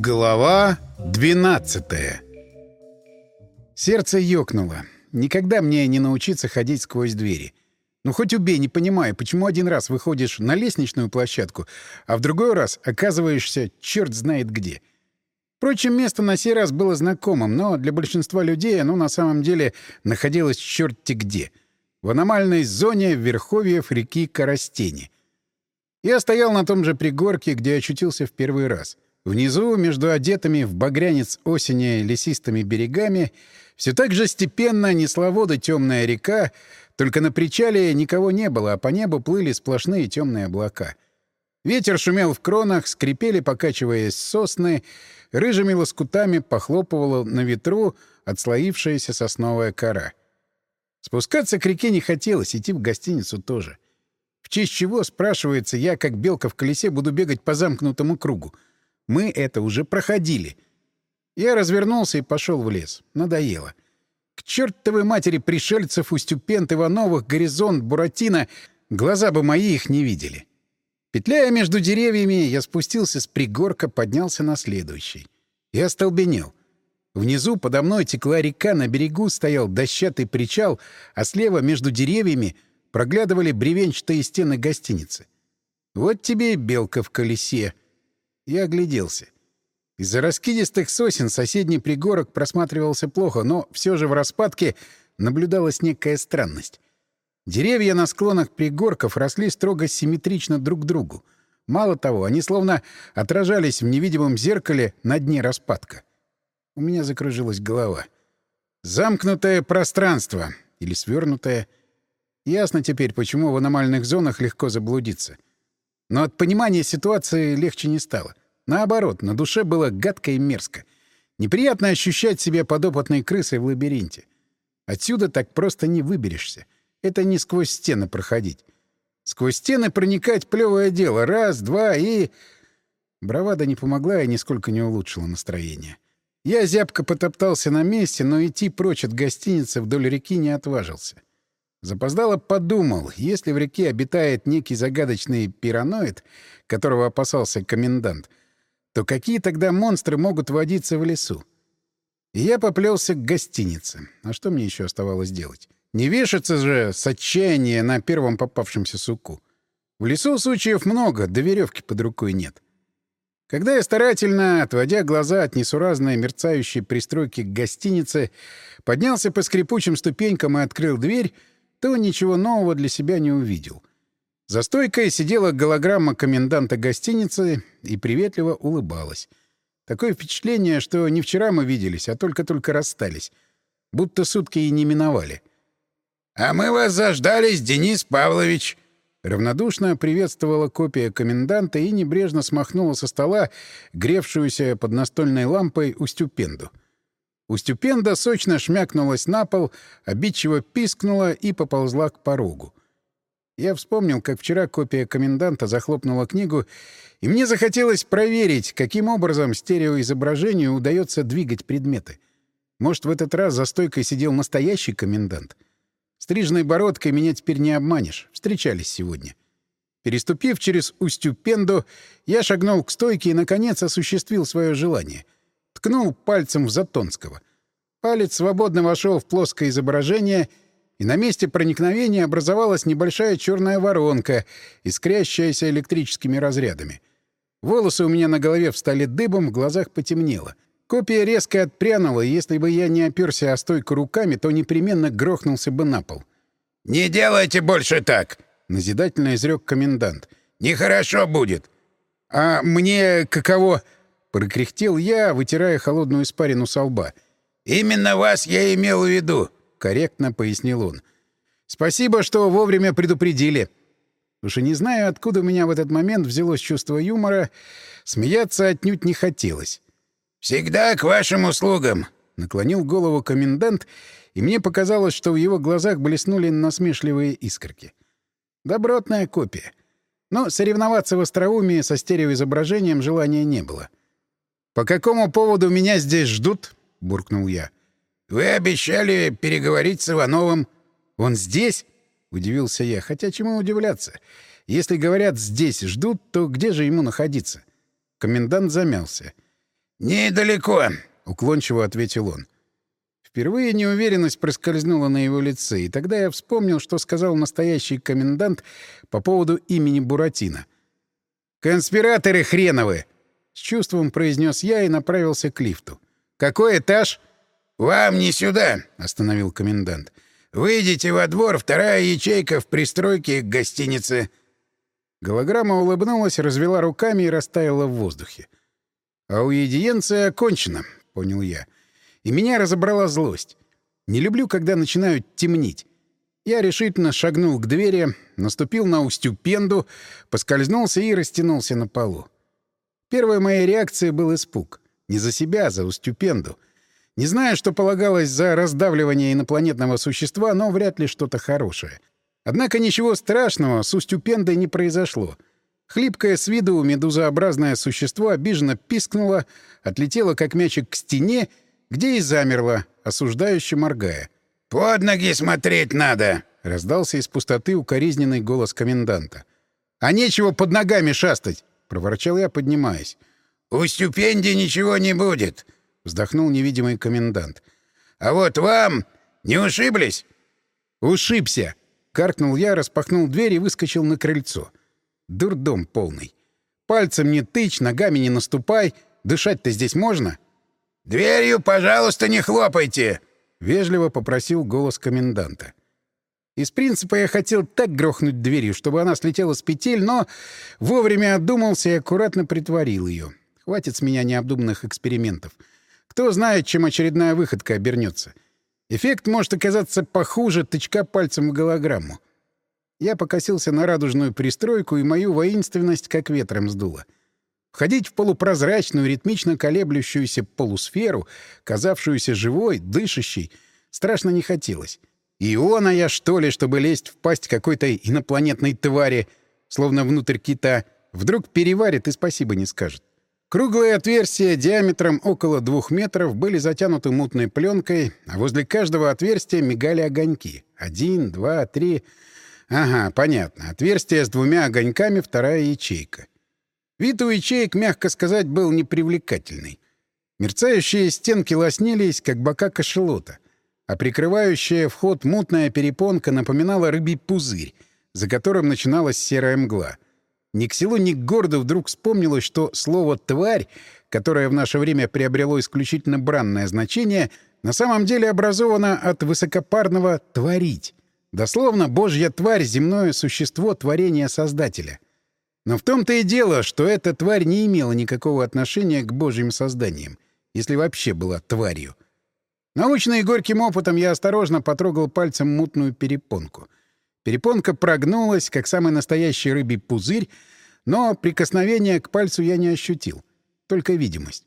Глава 12 Сердце ёкнуло. Никогда мне не научиться ходить сквозь двери. Ну хоть убей, не понимаю, почему один раз выходишь на лестничную площадку, а в другой раз оказываешься черт знает где. Впрочем, место на сей раз было знакомым, но для большинства людей оно на самом деле находилось черти где. В аномальной зоне верховьев реки Коростени. Я стоял на том же пригорке, где очутился в первый раз. Внизу, между одетыми в багрянец осени лесистыми берегами, все так же степенно несла воды темная река, только на причале никого не было, а по небу плыли сплошные темные облака. Ветер шумел в кронах, скрипели, покачиваясь сосны, рыжими лоскутами похлопывала на ветру отслоившаяся сосновая кора. Спускаться к реке не хотелось, идти в гостиницу тоже. В честь чего, спрашивается, я, как белка в колесе, буду бегать по замкнутому кругу. Мы это уже проходили. Я развернулся и пошел в лес. Надоело. К чертовой матери пришельцев, Устюпент, Ивановых, Горизонт, Буратино. Глаза бы мои их не видели. Петляя между деревьями, я спустился с пригорка, поднялся на следующий. Я остолбенел. Внизу подо мной текла река, на берегу стоял дощатый причал, а слева между деревьями проглядывали бревенчатые стены гостиницы. Вот тебе и белка в колесе. Я огляделся. Из-за раскидистых сосен соседний пригорок просматривался плохо, но все же в распадке наблюдалась некая странность. Деревья на склонах пригорков росли строго симметрично друг к другу. Мало того, они словно отражались в невидимом зеркале на дне распадка. У меня закружилась голова. Замкнутое пространство. Или свернутое. Ясно теперь, почему в аномальных зонах легко заблудиться. Но от понимания ситуации легче не стало. Наоборот, на душе было гадко и мерзко. Неприятно ощущать себя подопытной крысой в лабиринте. Отсюда так просто не выберешься. Это не сквозь стены проходить. Сквозь стены проникать — плевое дело. Раз, два и... Бравада не помогла и нисколько не улучшила настроение. Я зябко потоптался на месте, но идти прочь от гостиницы вдоль реки не отважился. Запоздало подумал, если в реке обитает некий загадочный пираноид, которого опасался комендант, то какие тогда монстры могут водиться в лесу? И я поплелся к гостинице. А что мне еще оставалось делать? Не вешаться же с отчаяния на первом попавшемся суку. В лесу случаев много, да веревки под рукой нет. Когда я старательно, отводя глаза от несуразной мерцающей пристройки к гостинице, поднялся по скрипучим ступенькам и открыл дверь, то ничего нового для себя не увидел. За стойкой сидела голограмма коменданта гостиницы и приветливо улыбалась. Такое впечатление, что не вчера мы виделись, а только-только расстались. Будто сутки и не миновали. «А мы вас заждались, Денис Павлович!» Равнодушно приветствовала копия коменданта и небрежно смахнула со стола гревшуюся под настольной лампой Устюпенду. Устюпенда сочно шмякнулась на пол, обидчиво пискнула и поползла к порогу. Я вспомнил, как вчера копия коменданта захлопнула книгу, и мне захотелось проверить, каким образом стереоизображению удается двигать предметы. Может, в этот раз за стойкой сидел настоящий комендант — Стрижной бородкой меня теперь не обманешь. Встречались сегодня. Переступив через Устюпенду, я шагнул к стойке и, наконец, осуществил свое желание. Ткнул пальцем в Затонского. Палец свободно вошел в плоское изображение, и на месте проникновения образовалась небольшая черная воронка, искрящаяся электрическими разрядами. Волосы у меня на голове встали дыбом, в глазах потемнело — Копия резко отпрянула, и если бы я не оперся о стойку руками, то непременно грохнулся бы на пол. «Не делайте больше так!» — назидательно изрек комендант. «Нехорошо будет!» «А мне каково?» — прокряхтел я, вытирая холодную испарину со лба. «Именно вас я имел в виду», — корректно пояснил он. «Спасибо, что вовремя предупредили». Уж и не знаю, откуда у меня в этот момент взялось чувство юмора, смеяться отнюдь не хотелось. «Всегда к вашим услугам!» — наклонил голову комендант, и мне показалось, что в его глазах блеснули насмешливые искорки. Добротная копия. Но соревноваться в остроумии со стереоизображением желания не было. «По какому поводу меня здесь ждут?» — буркнул я. «Вы обещали переговорить с Ивановым». «Он здесь?» — удивился я. «Хотя чему удивляться? Если говорят «здесь ждут», то где же ему находиться?» Комендант замялся. — «Недалеко», — уклончиво ответил он. Впервые неуверенность проскользнула на его лице, и тогда я вспомнил, что сказал настоящий комендант по поводу имени Буратино. «Конспираторы хреновы!» — с чувством произнес я и направился к лифту. «Какой этаж?» «Вам не сюда», — остановил комендант. «Выйдите во двор, вторая ячейка в пристройке к гостинице». Голограмма улыбнулась, развела руками и растаяла в воздухе. «Аудиенция окончена», — понял я. И меня разобрала злость. Не люблю, когда начинают темнить. Я решительно шагнул к двери, наступил на устюпенду, поскользнулся и растянулся на полу. Первой моей реакцией был испуг. Не за себя, а за устюпенду. Не знаю, что полагалось за раздавливание инопланетного существа, но вряд ли что-то хорошее. Однако ничего страшного с устюпендой не произошло. Хлипкое с виду медузообразное существо обиженно пискнуло, отлетело как мячик к стене, где и замерло, осуждающе моргая. «Под ноги смотреть надо!» — раздался из пустоты укоризненный голос коменданта. «А нечего под ногами шастать!» — проворчал я, поднимаясь. «У ступенди ничего не будет!» — вздохнул невидимый комендант. «А вот вам не ушиблись?» «Ушибся!» — каркнул я, распахнул дверь и выскочил на крыльцо. Дурдом полный. Пальцем не тычь, ногами не наступай. Дышать-то здесь можно?» «Дверью, пожалуйста, не хлопайте!» — вежливо попросил голос коменданта. Из принципа я хотел так грохнуть дверью, чтобы она слетела с петель, но вовремя отдумался и аккуратно притворил ее. Хватит с меня необдуманных экспериментов. Кто знает, чем очередная выходка обернется. Эффект может оказаться похуже тычка пальцем в голограмму. Я покосился на радужную пристройку, и мою воинственность как ветром сдуло. Входить в полупрозрачную, ритмично колеблющуюся полусферу, казавшуюся живой, дышащей, страшно не хотелось. Иона я, что ли, чтобы лезть в пасть какой-то инопланетной твари, словно внутрь кита, вдруг переварит и спасибо не скажет. Круглые отверстия диаметром около двух метров были затянуты мутной пленкой, а возле каждого отверстия мигали огоньки. Один, два, три... Ага, понятно. Отверстие с двумя огоньками, вторая ячейка. Вид у ячеек, мягко сказать, был непривлекательный. Мерцающие стенки лоснились, как бока кашелота, а прикрывающая вход мутная перепонка напоминала рыбий пузырь, за которым начиналась серая мгла. Ни к селу, ни к городу вдруг вспомнилось, что слово «тварь», которое в наше время приобрело исключительно бранное значение, на самом деле образовано от высокопарного «творить». Дословно, божья тварь — земное существо творения Создателя — но в том-то и дело, что эта тварь не имела никакого отношения к божьим созданиям, если вообще была тварью. Научно и горьким опытом я осторожно потрогал пальцем мутную перепонку. Перепонка прогнулась, как самый настоящий рыбий пузырь, но прикосновения к пальцу я не ощутил. Только видимость.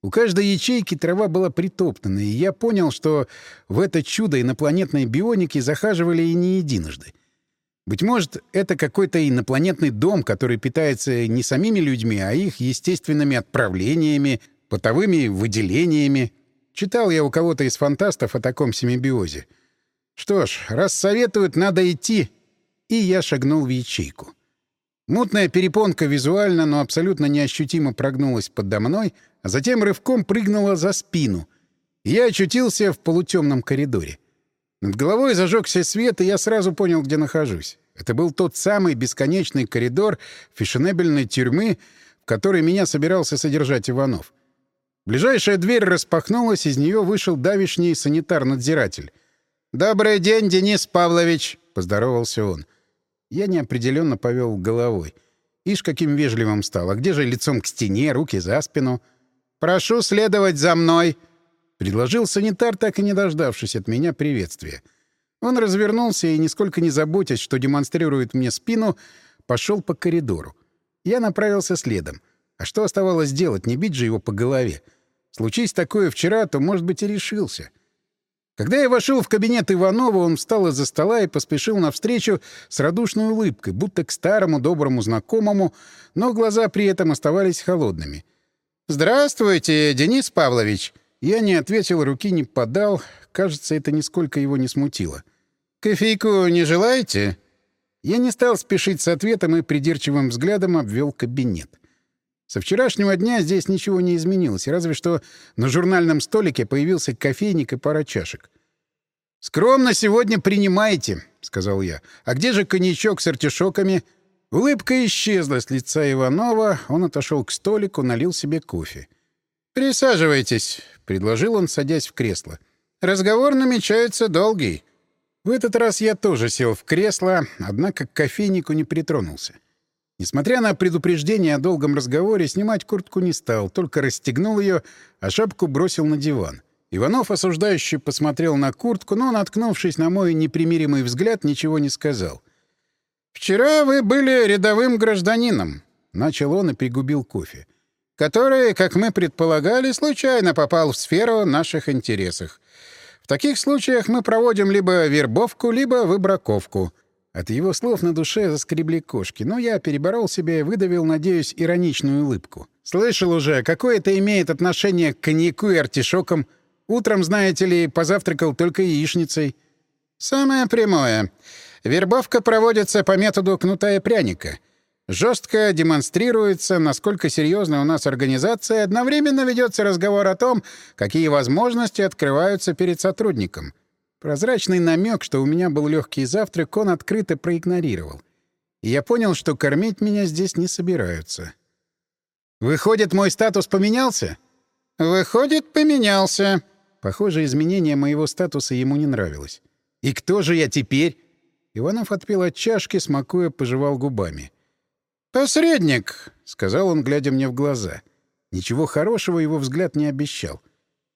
У каждой ячейки трава была притоптана, и я понял, что в это чудо инопланетной бионики захаживали и не единожды. Быть может, это какой-то инопланетный дом, который питается не самими людьми, а их естественными отправлениями, потовыми выделениями. Читал я у кого-то из фантастов о таком семибиозе. Что ж, раз советуют, надо идти. И я шагнул в ячейку. Мутная перепонка визуально, но абсолютно неощутимо прогнулась подо мной, а затем рывком прыгнула за спину. я очутился в полутемном коридоре. Над головой зажегся свет, и я сразу понял, где нахожусь. Это был тот самый бесконечный коридор фешенебельной тюрьмы, в которой меня собирался содержать Иванов. Ближайшая дверь распахнулась, из нее вышел давишний санитар-надзиратель. «Добрый день, Денис Павлович!» — поздоровался он. Я неопределенно повел головой. Ишь, каким вежливым стал. А где же лицом к стене, руки за спину? «Прошу следовать за мной!» Предложил санитар, так и не дождавшись от меня приветствия. Он развернулся и, нисколько не заботясь, что демонстрирует мне спину, пошел по коридору. Я направился следом. А что оставалось делать, не бить же его по голове? Случись такое вчера, то, может быть, и решился. Когда я вошел в кабинет Иванова, он встал из-за стола и поспешил навстречу с радушной улыбкой, будто к старому доброму знакомому, но глаза при этом оставались холодными. «Здравствуйте, Денис Павлович!» Я не ответил, руки не подал. Кажется, это нисколько его не смутило. «Кофейку не желаете?» Я не стал спешить с ответом и придирчивым взглядом обвел кабинет. Со вчерашнего дня здесь ничего не изменилось, разве что на журнальном столике появился кофейник и пара чашек. «Скромно сегодня принимайте», — сказал я. «А где же коньячок с артишоками?» Улыбка исчезла с лица Иванова, он отошел к столику, налил себе кофе. «Присаживайтесь», — предложил он, садясь в кресло. «Разговор намечается долгий». В этот раз я тоже сел в кресло, однако к кофейнику не притронулся. Несмотря на предупреждение о долгом разговоре, снимать куртку не стал, только расстегнул ее, а шапку бросил на диван. Иванов, осуждающий, посмотрел на куртку, но, наткнувшись на мой непримиримый взгляд, ничего не сказал. «Вчера вы были рядовым гражданином», — начал он и пригубил кофе, «который, как мы предполагали, случайно попал в сферу наших интересов. В таких случаях мы проводим либо вербовку, либо выбраковку». От его слов на душе заскребли кошки, но я переборол себя и выдавил, надеюсь, ироничную улыбку. «Слышал уже, какое это имеет отношение к коньяку и артишокам. Утром, знаете ли, позавтракал только яичницей». «Самое прямое. Вербовка проводится по методу кнута и пряника. Жестко демонстрируется, насколько серьезна у нас организация, одновременно ведется разговор о том, какие возможности открываются перед сотрудником». Прозрачный намек, что у меня был легкий завтрак, он открыто проигнорировал. И я понял, что кормить меня здесь не собираются. «Выходит, мой статус поменялся?» «Выходит, поменялся». Похоже, изменение моего статуса ему не нравилось. «И кто же я теперь?» Иванов отпил от чашки, смакуя, пожевал губами. «Посредник», — сказал он, глядя мне в глаза. Ничего хорошего его взгляд не обещал.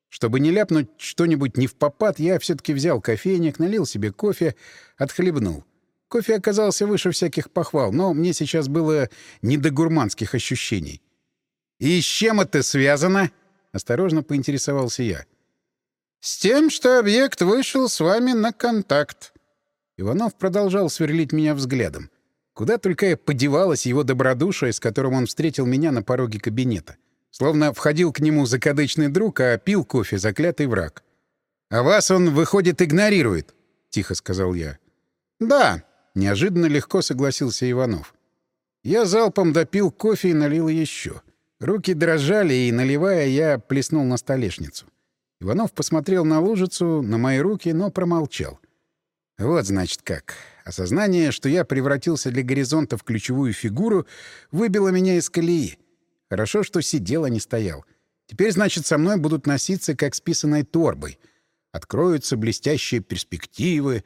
Чтобы не ляпнуть что-нибудь не в попад, я все-таки взял кофейник, налил себе кофе, отхлебнул. Кофе оказался выше всяких похвал, но мне сейчас было не до гурманских ощущений. «И с чем это связано?» — осторожно поинтересовался я. «С тем, что объект вышел с вами на контакт». Иванов продолжал сверлить меня взглядом. Куда только я подевалась его добродушие, с которым он встретил меня на пороге кабинета. Словно входил к нему закадычный друг, а пил кофе заклятый враг. «А вас он, выходит, игнорирует», — тихо сказал я. «Да», — неожиданно легко согласился Иванов. Я залпом допил кофе и налил еще. Руки дрожали, и, наливая, я плеснул на столешницу. Иванов посмотрел на лужицу, на мои руки, но промолчал. Вот, значит, как. Осознание, что я превратился для горизонта в ключевую фигуру, выбило меня из колеи. Хорошо, что сидел, а не стоял. Теперь, значит, со мной будут носиться, как с писаной торбой. Откроются блестящие перспективы.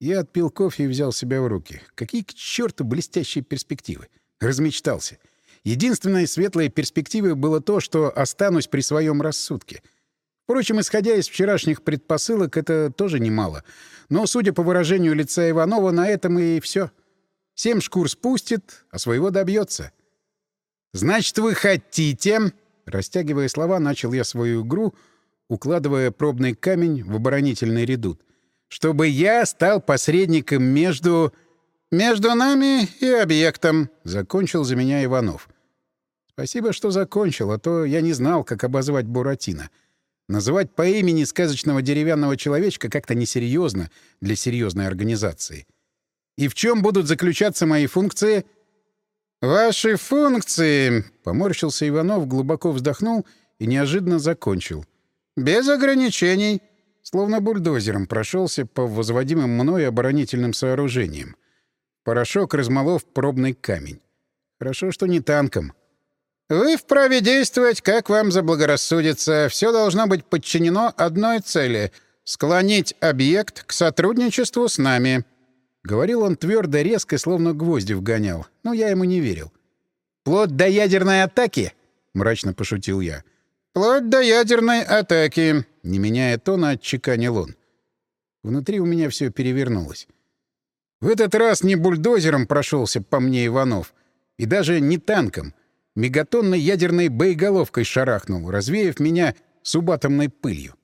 Я отпил кофе и взял себя в руки. Какие к черту блестящие перспективы? Размечтался. Единственной светлой перспективой было то, что останусь при своем рассудке. Впрочем, исходя из вчерашних предпосылок, это тоже немало. Но, судя по выражению лица Иванова, на этом и все. Семь шкур спустит, а своего добьется. «Значит, вы хотите...» Растягивая слова, начал я свою игру, укладывая пробный камень в оборонительный редут. «Чтобы я стал посредником между...» «Между нами и объектом», — закончил за меня Иванов. «Спасибо, что закончил, а то я не знал, как обозвать Буратино. Называть по имени сказочного деревянного человечка как-то несерьезно для серьезной организации. И в чем будут заключаться мои функции?» «Ваши функции...» — поморщился Иванов, глубоко вздохнул и неожиданно закончил. «Без ограничений». Словно бульдозером прошелся по возводимым мной оборонительным сооружениям. Порошок размолов пробный камень. Хорошо, что не танком. «Вы вправе действовать, как вам заблагорассудится. Все должно быть подчинено одной цели — склонить объект к сотрудничеству с нами». Говорил он твердо, резко, словно гвозди вгонял, но я ему не верил. «Плод до ядерной атаки?» — мрачно пошутил я. «Плод до ядерной атаки», — не меняя тона, отчеканил он. Внутри у меня все перевернулось. В этот раз не бульдозером прошелся по мне Иванов, и даже не танком. Мегатонной ядерной боеголовкой шарахнул, развеяв меня субатомной пылью.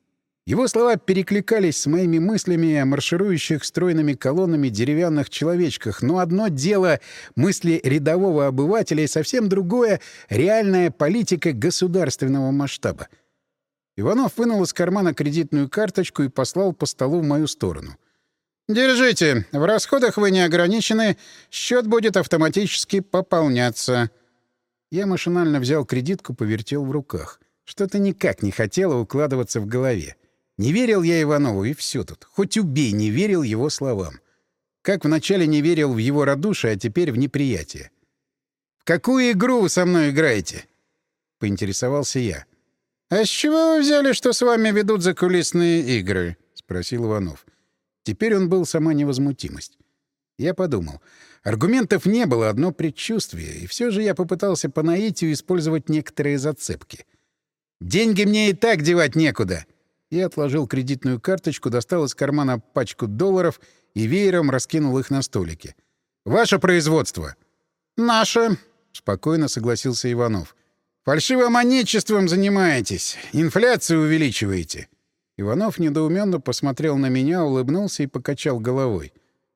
Его слова перекликались с моими мыслями о марширующих стройными колоннами деревянных человечках, но одно дело — мысли рядового обывателя и совсем другое — реальная политика государственного масштаба. Иванов вынул из кармана кредитную карточку и послал по столу в мою сторону. «Держите. В расходах вы не ограничены. Счет будет автоматически пополняться». Я машинально взял кредитку, повертел в руках. Что-то никак не хотело укладываться в голове. Не верил я Иванову, и все тут. Хоть убей, не верил его словам. Как вначале не верил в его радушие, а теперь в неприятие. «В какую игру вы со мной играете?» — поинтересовался я. «А с чего вы взяли, что с вами ведут закулисные игры?» — спросил Иванов. Теперь он был сама невозмутимость. Я подумал. Аргументов не было, одно предчувствие, и все же я попытался по наитию использовать некоторые зацепки. «Деньги мне и так девать некуда!» Я отложил кредитную карточку, достал из кармана пачку долларов и веером раскинул их на столике. «Ваше производство!» «Наше!» — спокойно согласился Иванов. «Фальшивомонетчеством занимаетесь, инфляцию увеличиваете». Иванов недоуменно посмотрел на меня, улыбнулся и покачал головой.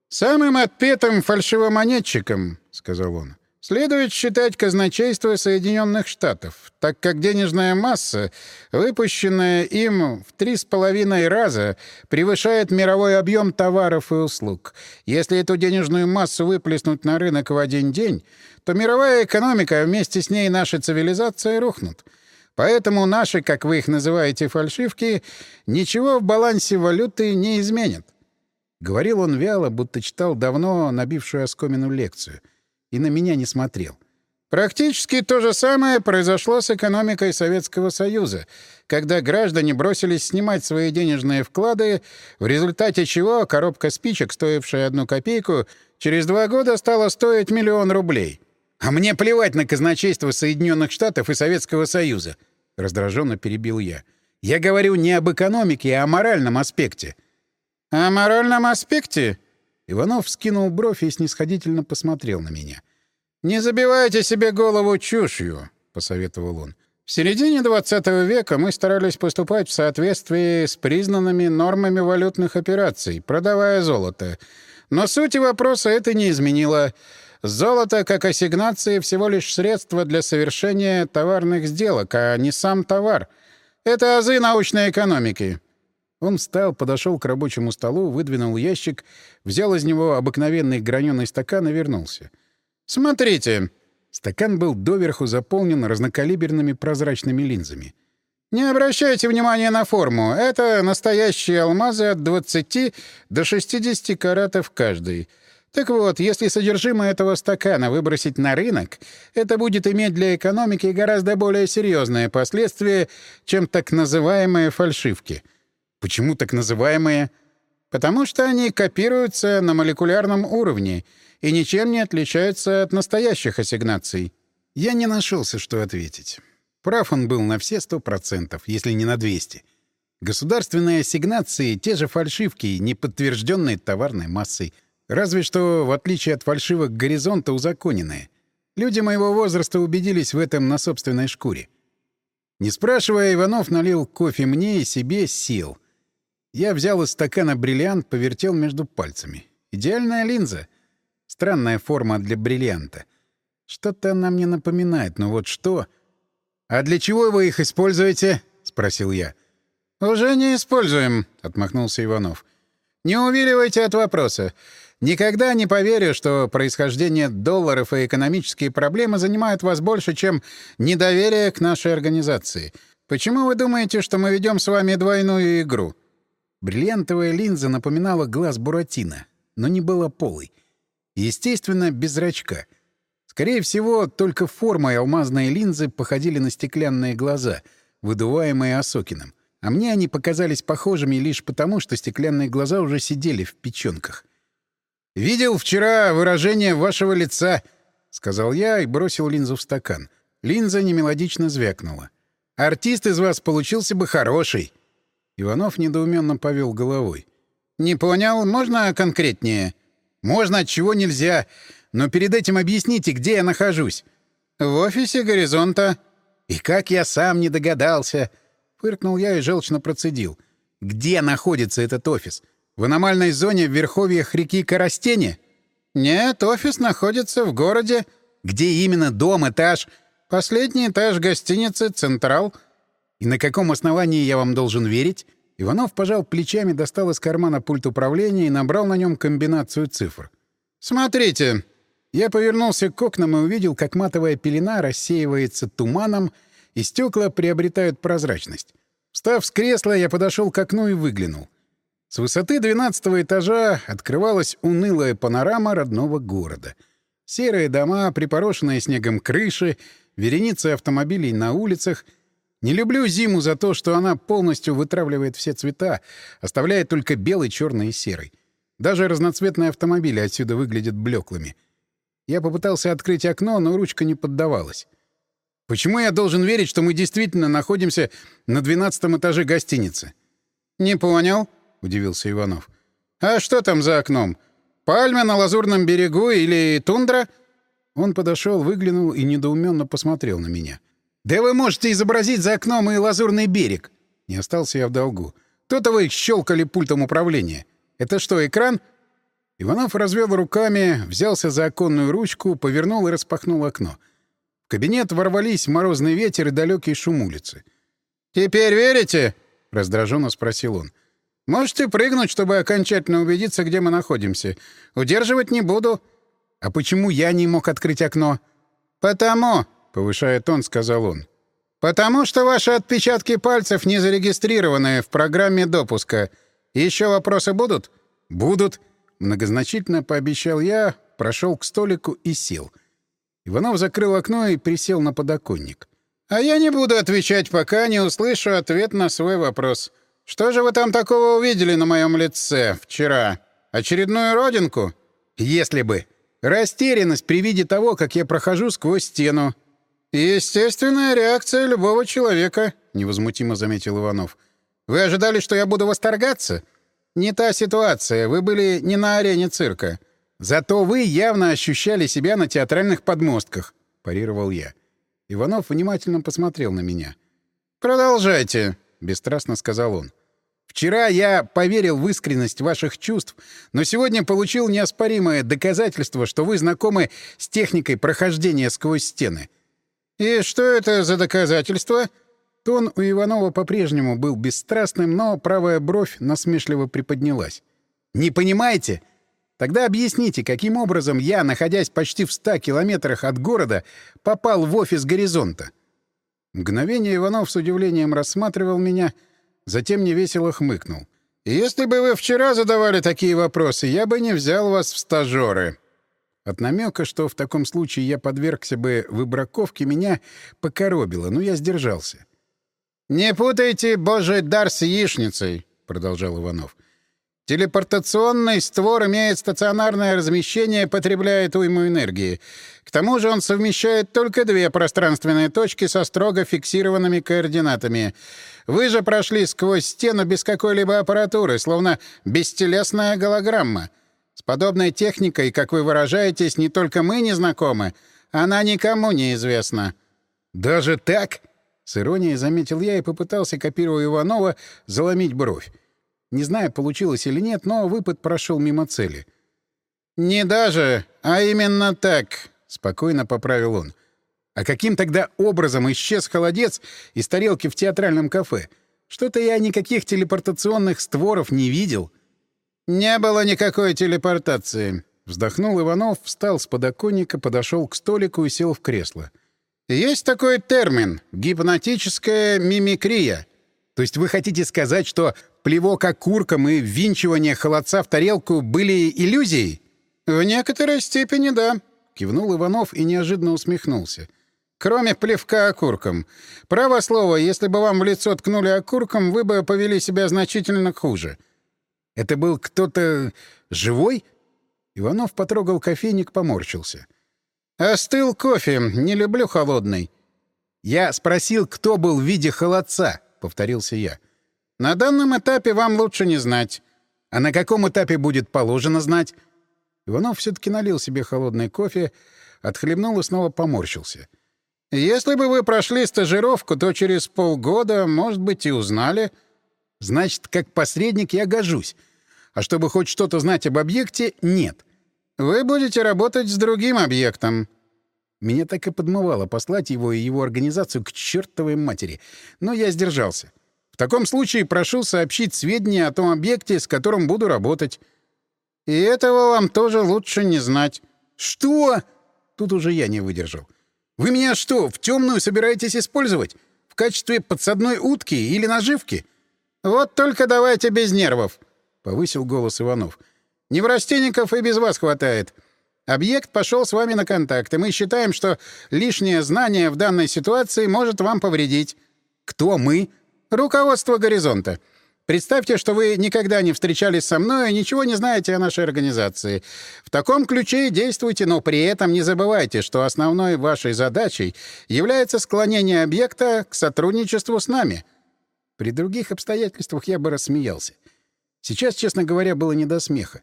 «Самым отпетым фальшивомонетчиком, — сказал он, — следует считать казначейство Соединенных Штатов, так как денежная масса, выпущенная им в три с половиной раза, превышает мировой объем товаров и услуг. Если эту денежную массу выплеснуть на рынок в один день, то мировая экономика, вместе с ней наша цивилизация рухнут. Поэтому наши, как вы их называете, фальшивки, ничего в балансе валюты не изменят. Говорил он вяло, будто читал давно набившую оскомину лекцию, и на меня не смотрел. Практически то же самое произошло с экономикой Советского Союза, когда граждане бросились снимать свои денежные вклады, в результате чего коробка спичек, стоившая одну копейку, через два года стала стоить миллион рублей. «А мне плевать на казначейство Соединенных Штатов и Советского Союза», — раздраженно перебил я. «Я говорю не об экономике, а о моральном аспекте». «О моральном аспекте?» Иванов вскинул бровь и снисходительно посмотрел на меня. «Не забивайте себе голову чушью», — посоветовал он. «В середине XX века мы старались поступать в соответствии с признанными нормами валютных операций, продавая золото. Но сути вопроса это не изменило. Золото, как ассигнации, всего лишь средство для совершения товарных сделок, а не сам товар. Это азы научной экономики. Он встал, подошел к рабочему столу, выдвинул ящик, взял из него обыкновенный граненый стакан и вернулся. «Смотрите!» Стакан был доверху заполнен разнокалиберными прозрачными линзами. «Не обращайте внимания на форму. Это настоящие алмазы от 20 до 60 каратов каждый. Так вот, если содержимое этого стакана выбросить на рынок, это будет иметь для экономики гораздо более серьезные последствия, чем так называемые фальшивки. Почему так называемые? Потому что они копируются на молекулярном уровне и ничем не отличаются от настоящих ассигнаций. Я не нашелся, что ответить. Прав он был на все сто процентов, если не на 200. Государственные ассигнации — те же фальшивки, не подтвержденные товарной массой — Разве что, в отличие от фальшивок горизонта, узаконенные. Люди моего возраста убедились в этом на собственной шкуре. Не спрашивая, Иванов налил кофе мне и себе сил. Я взял из стакана бриллиант, повертел между пальцами. Идеальная линза. Странная форма для бриллианта. Что-то она мне напоминает, но вот что... «А для чего вы их используете?» — спросил я. «Уже не используем», — отмахнулся Иванов. «Не увиливайте от вопроса. Никогда не поверю, что происхождение долларов и экономические проблемы занимают вас больше, чем недоверие к нашей организации. Почему вы думаете, что мы ведем с вами двойную игру? Бриллиантовая линза напоминала глаз Буратино, но не была полой. Естественно, без зрачка. Скорее всего, только форма и алмазные линзы походили на стеклянные глаза, выдуваемые Осокиным. А мне они показались похожими лишь потому, что стеклянные глаза уже сидели в печенках. «Видел вчера выражение вашего лица», — сказал я и бросил линзу в стакан. Линза немелодично звякнула. «Артист из вас получился бы хороший». Иванов недоуменно повел головой. «Не понял. Можно конкретнее?» «Можно, чего нельзя. Но перед этим объясните, где я нахожусь». «В офисе «Горизонта». «И как я сам не догадался!» Фыркнул я и желчно процедил. «Где находится этот офис? В аномальной зоне в верховьях реки Коростени? Нет, офис находится в городе. Где именно дом, этаж? Последний этаж гостиницы «Централ». И на каком основании я вам должен верить? Иванов пожал плечами, достал из кармана пульт управления и набрал на нем комбинацию цифр. «Смотрите». Я повернулся к окнам и увидел, как матовая пелена рассеивается туманом, и стекла приобретают прозрачность. Встав с кресла, я подошел к окну и выглянул. С высоты двенадцатого этажа открывалась унылая панорама родного города. Серые дома, припорошенные снегом крыши, вереницы автомобилей на улицах. Не люблю зиму за то, что она полностью вытравливает все цвета, оставляя только белый, черный и серый. Даже разноцветные автомобили отсюда выглядят блеклыми. Я попытался открыть окно, но ручка не поддавалась. Почему я должен верить, что мы действительно находимся на двенадцатом этаже гостиницы? — Не понял, — удивился Иванов. — А что там за окном? Пальма на лазурном берегу или тундра? Он подошел, выглянул и недоуменно посмотрел на меня. — Да вы можете изобразить за окном и лазурный берег. Не остался я в долгу. То-то вы щелкали пультом управления. Это что, экран? Иванов развел руками, взялся за оконную ручку, повернул и распахнул окно. В кабинет ворвались морозный ветер и далекий шум улицы. «Теперь верите?» — раздраженно спросил он. «Можете прыгнуть, чтобы окончательно убедиться, где мы находимся. Удерживать не буду». «А почему я не мог открыть окно?» «Потому», — повышая тон, сказал он. «Потому что ваши отпечатки пальцев не зарегистрированы в программе допуска. Еще вопросы будут?» «Будут», Многозначительно пообещал я, прошел к столику и сел. Иванов закрыл окно и присел на подоконник. «А я не буду отвечать, пока не услышу ответ на свой вопрос. Что же вы там такого увидели на моем лице вчера? Очередную родинку? Если бы. Растерянность при виде того, как я прохожу сквозь стену. Естественная реакция любого человека», — невозмутимо заметил Иванов. «Вы ожидали, что я буду восторгаться?» «Не та ситуация. Вы были не на арене цирка. Зато вы явно ощущали себя на театральных подмостках», — парировал я. Иванов внимательно посмотрел на меня. «Продолжайте», — бесстрастно сказал он. «Вчера я поверил в искренность ваших чувств, но сегодня получил неоспоримое доказательство, что вы знакомы с техникой прохождения сквозь стены». «И что это за доказательство?» Тон у Иванова по-прежнему был бесстрастным, но правая бровь насмешливо приподнялась. «Не понимаете? Тогда объясните, каким образом я, находясь почти в ста километрах от города, попал в офис «Горизонта». Мгновение Иванов с удивлением рассматривал меня, затем невесело хмыкнул. «Если бы вы вчера задавали такие вопросы, я бы не взял вас в стажеры». От намека, что в таком случае я подвергся бы выбраковке, меня покоробило, но я сдержался. «Не путайте божий дар с яичницей», — продолжал Иванов. «Телепортационный створ имеет стационарное размещение потребляет уйму энергии. К тому же он совмещает только две пространственные точки со строго фиксированными координатами. Вы же прошли сквозь стену без какой-либо аппаратуры, словно бестелесная голограмма. Подобной техникой, как вы выражаетесь, не только мы не знакомы, она никому не известна». «Даже так?» С иронией заметил я и попытался, копируя Иванова, заломить бровь. Не знаю, получилось или нет, но выпад прошел мимо цели. «Не даже, а именно так», — спокойно поправил он. «А каким тогда образом исчез холодец из тарелки в театральном кафе? Что-то я никаких телепортационных створов не видел». «Не было никакой телепортации», — вздохнул Иванов, встал с подоконника, подошел к столику и сел в кресло. — есть такой термин — гипнотическая мимикрия. То есть вы хотите сказать, что плевок окурком и ввинчивание холодца в тарелку были иллюзией? В некоторой степени да, — кивнул Иванов и неожиданно усмехнулся. Кроме плевка окурком. Право слово, если бы вам в лицо ткнули окурком, вы бы повели себя значительно хуже. Это был кто-то живой? Иванов потрогал кофейник, поморщился. — «Остыл кофе. Не люблю холодный». «Я спросил, кто был в виде холодца», — повторился я. «На данном этапе вам лучше не знать. А на каком этапе будет положено знать?» Иванов все-таки налил себе холодный кофе, отхлебнул и снова поморщился. «Если бы вы прошли стажировку, то через полгода, может быть, и узнали». «Значит, как посредник я гожусь. А чтобы хоть что-то знать об объекте — нет. Вы будете работать с другим объектом. Меня так и подмывало послать его и его организацию к чертовой матери, но я сдержался. В таком случае прошу сообщить сведения о том объекте, с которым буду работать. И этого вам тоже лучше не знать. «Что?» Тут уже я не выдержал. «Вы меня что, в темную собираетесь использовать? В качестве подсадной утки или наживки?» «Вот только давайте без нервов», — повысил голос Иванов. «Неврастенников и без вас хватает. Объект пошел с вами на контакт, и мы считаем, что лишнее знание в данной ситуации может вам повредить». «Кто мы?» «Руководство «Горизонта». Представьте, что вы никогда не встречались со мной и ничего не знаете о нашей организации. В таком ключе действуйте, но при этом не забывайте, что основной вашей задачей является склонение объекта к сотрудничеству с нами. При других обстоятельствах я бы рассмеялся. Сейчас, честно говоря, было не до смеха.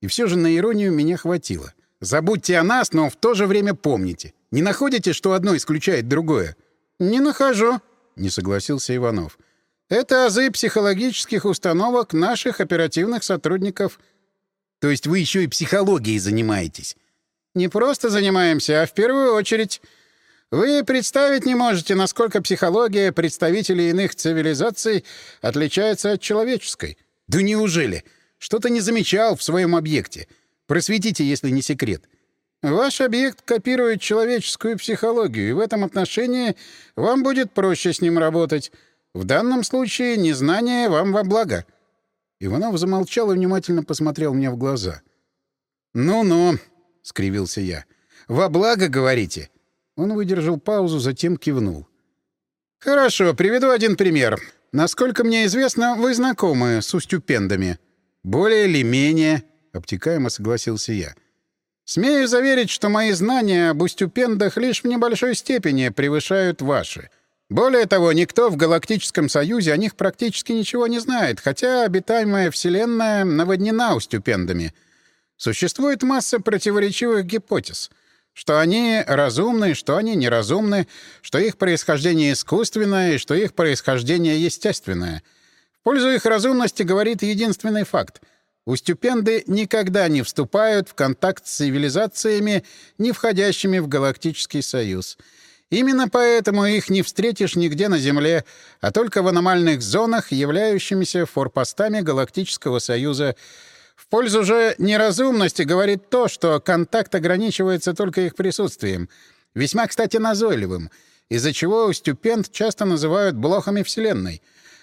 И все же на иронию меня хватило. Забудьте о нас, но в то же время помните. Не находите, что одно исключает другое? — Не нахожу, — не согласился Иванов. — это азы психологических установок наших оперативных сотрудников. То есть вы еще и психологией занимаетесь? Не просто занимаемся, а в первую очередь... Вы представить не можете, насколько психология представителей иных цивилизаций отличается от человеческой. Да неужели? Что-то не замечал в своем объекте. Просветите, если не секрет. Ваш объект копирует человеческую психологию, и в этом отношении вам будет проще с ним работать. В данном случае незнание вам во благо». Иванов замолчал и внимательно посмотрел мне в глаза. «Ну-ну», — скривился я. «Во благо, говорите?» Он выдержал паузу, затем кивнул. «Хорошо, приведу один пример. Насколько мне известно, вы знакомы с устюпендами. Более или менее...» — обтекаемо согласился я. «Смею заверить, что мои знания об устюпендах лишь в небольшой степени превышают ваши». Более того, никто в Галактическом Союзе о них практически ничего не знает, хотя обитаемая Вселенная наводнена устюпендами. Существует масса противоречивых гипотез, что они разумны, что они неразумны, что их происхождение искусственное и что их происхождение естественное. В пользу их разумности говорит единственный факт — Устюпенды никогда не вступают в контакт с цивилизациями, не входящими в Галактический Союз — Именно поэтому их не встретишь нигде на Земле, а только в аномальных зонах, являющимися форпостами Галактического Союза. В пользу же неразумности говорит то, что контакт ограничивается только их присутствием, весьма, кстати, назойливым, из-за чего Устюпент часто называют блохами Вселенной,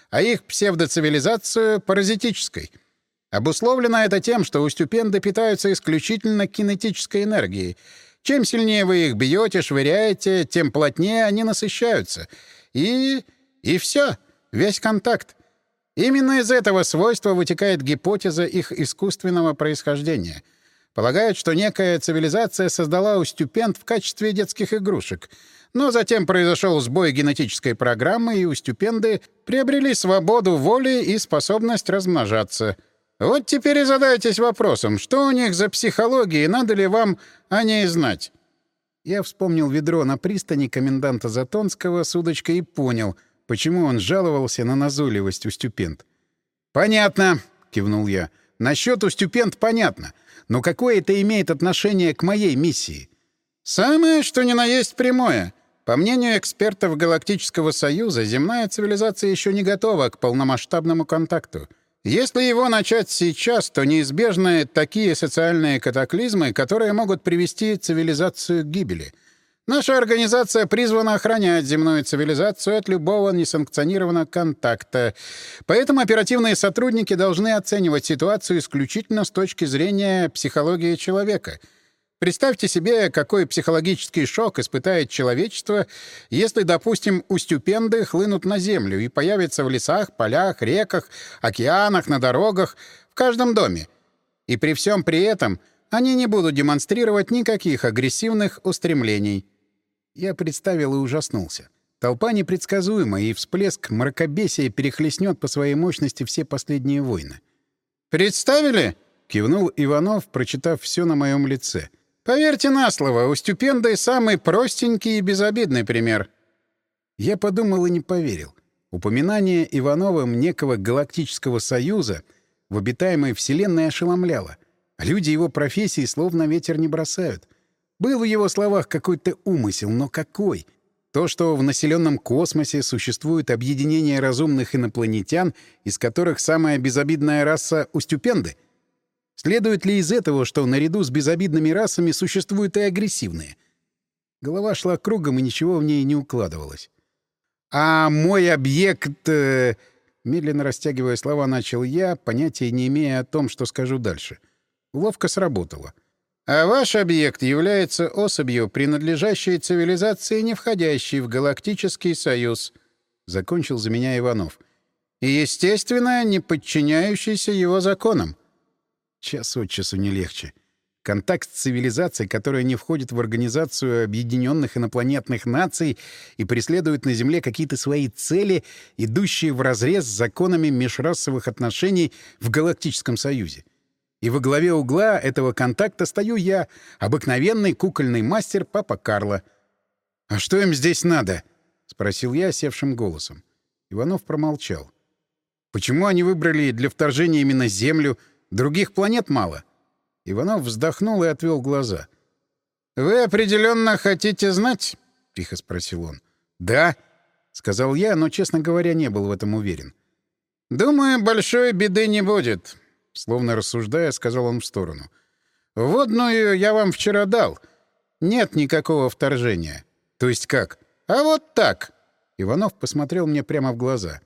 а их псевдоцивилизацию — паразитической. Обусловлено это тем, что устюпенды питаются исключительно кинетической энергией — чем сильнее вы их бьете, швыряете, тем плотнее они насыщаются. И... и все. Весь контакт. Именно из этого свойства вытекает гипотеза их искусственного происхождения. Полагают, что некая цивилизация создала устюпент в качестве детских игрушек. Но затем произошел сбой генетической программы, и устюпенды приобрели свободу воли и способность размножаться — вот теперь и задайтесь вопросом, что у них за психология, и надо ли вам о ней знать?» Я вспомнил ведро на пристани коменданта Затонского с удочкой и понял, почему он жаловался на назойливость Устюпент. «Понятно», — кивнул я. «Насчет Устюпент понятно. Но какое это имеет отношение к моей миссии?» «Самое, что ни на есть прямое. По мнению экспертов Галактического Союза, земная цивилизация еще не готова к полномасштабному контакту». Если его начать сейчас, то неизбежны такие социальные катаклизмы, которые могут привести цивилизацию к гибели. Наша организация призвана охранять земную цивилизацию от любого несанкционированного контакта. Поэтому оперативные сотрудники должны оценивать ситуацию исключительно с точки зрения психологии человека — Представьте себе, какой психологический шок испытает человечество, если, допустим, устюпенды хлынут на Землю и появятся в лесах, полях, реках, океанах, на дорогах, в каждом доме. И при всем при этом они не будут демонстрировать никаких агрессивных устремлений. Я представил и ужаснулся. Толпа непредсказуема, и всплеск мракобесия перехлестнет по своей мощности все последние войны. «Представили?» — кивнул Иванов, прочитав все на моем лице — Поверьте на слово, у Стюпенды самый простенький и безобидный пример. Я подумал и не поверил. Упоминание Ивановым некого галактического союза в обитаемой Вселенной ошеломляло. Люди его профессии словно ветер не бросают. Был в его словах какой-то умысел, но какой? То, что в населенном космосе существует объединение разумных инопланетян, из которых самая безобидная раса — Устюпенды — Следует ли из этого, что наряду с безобидными расами существуют и агрессивные? Голова шла кругом, и ничего в ней не укладывалось. «А мой объект...» э... Медленно растягивая слова, начал я, понятия не имея о том, что скажу дальше. Уловка сработала. «А ваш объект является особью, принадлежащей цивилизации, не входящей в Галактический Союз», — закончил за меня Иванов. «И, естественно, не подчиняющийся его законам». Час от часу не легче. Контакт с цивилизацией, которая не входит в Организацию Объединенных Инопланетных Наций и преследует на Земле какие-то свои цели, идущие вразрез с законами межрасовых отношений в Галактическом Союзе. И во главе угла этого контакта стою я, обыкновенный кукольный мастер Папа Карло. «А что им здесь надо?» — спросил я севшим голосом. Иванов промолчал. «Почему они выбрали для вторжения именно Землю? Других планет мало?» Иванов вздохнул и отвел глаза. «Вы определенно хотите знать?» — тихо спросил он. «Да», — сказал я, но, честно говоря, не был в этом уверен. «Думаю, большой беды не будет», — словно рассуждая, сказал он в сторону. «Водную я вам вчера дал. Нет никакого вторжения». «То есть как?» «А вот так!» Иванов посмотрел мне прямо в глаза.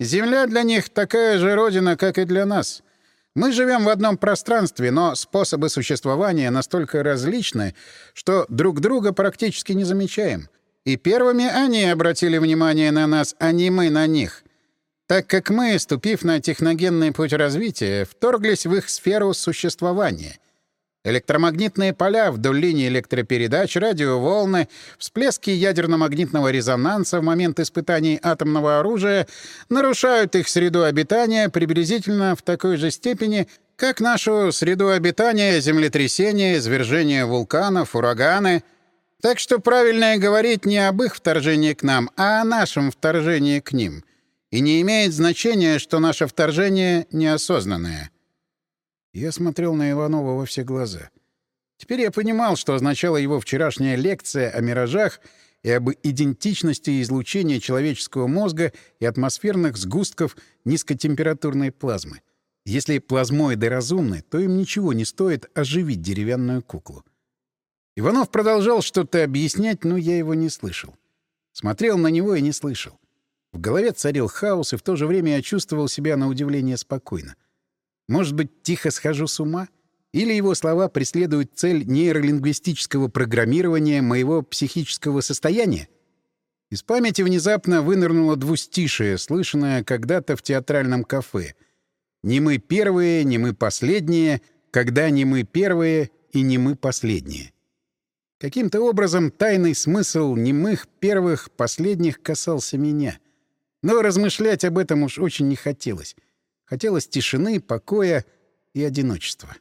«Земля для них такая же родина, как и для нас. Мы живем в одном пространстве, но способы существования настолько различны, что друг друга практически не замечаем. И первыми они обратили внимание на нас, а не мы на них. Так как мы, ступив на техногенный путь развития, вторглись в их сферу существования. Электромагнитные поля вдоль линии электропередач, радиоволны, всплески ядерно-магнитного резонанса в момент испытаний атомного оружия нарушают их среду обитания приблизительно в такой же степени, как нашу среду обитания землетрясения, извержения вулканов, ураганы. Так что правильно говорить не об их вторжении к нам, а о нашем вторжении к ним. И не имеет значения, что наше вторжение неосознанное. Я смотрел на Иванова во все глаза. Теперь я понимал, что означала его вчерашняя лекция о миражах и об идентичности излучения человеческого мозга и атмосферных сгустков низкотемпературной плазмы. Если плазмоиды разумны, то им ничего не стоит оживить деревянную куклу. Иванов продолжал что-то объяснять, но я его не слышал. Смотрел на него и не слышал. В голове царил хаос, и в то же время я чувствовал себя на удивление спокойно. Может быть, тихо схожу с ума? Или его слова преследуют цель нейролингвистического программирования моего психического состояния? Из памяти внезапно вынырнуло двустишее, слышанное когда-то в театральном кафе. «Не мы первые, не мы последние, когда не мы первые и не мы последние». Каким-то образом тайный смысл немых первых, последних касался меня. Но размышлять об этом уж очень не хотелось. Хотелось тишины, покоя и одиночества.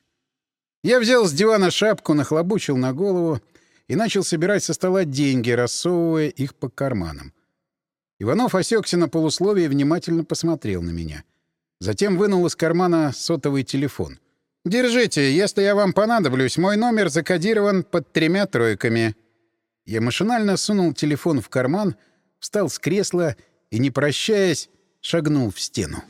Я взял с дивана шапку, нахлобучил на голову и начал собирать со стола деньги, рассовывая их по карманам. Иванов осекся на полусловие и внимательно посмотрел на меня. Затем вынул из кармана сотовый телефон. «Держите, если я вам понадоблюсь, мой номер закодирован под тремя тройками». Я машинально сунул телефон в карман, встал с кресла и, не прощаясь, шагнул в стену.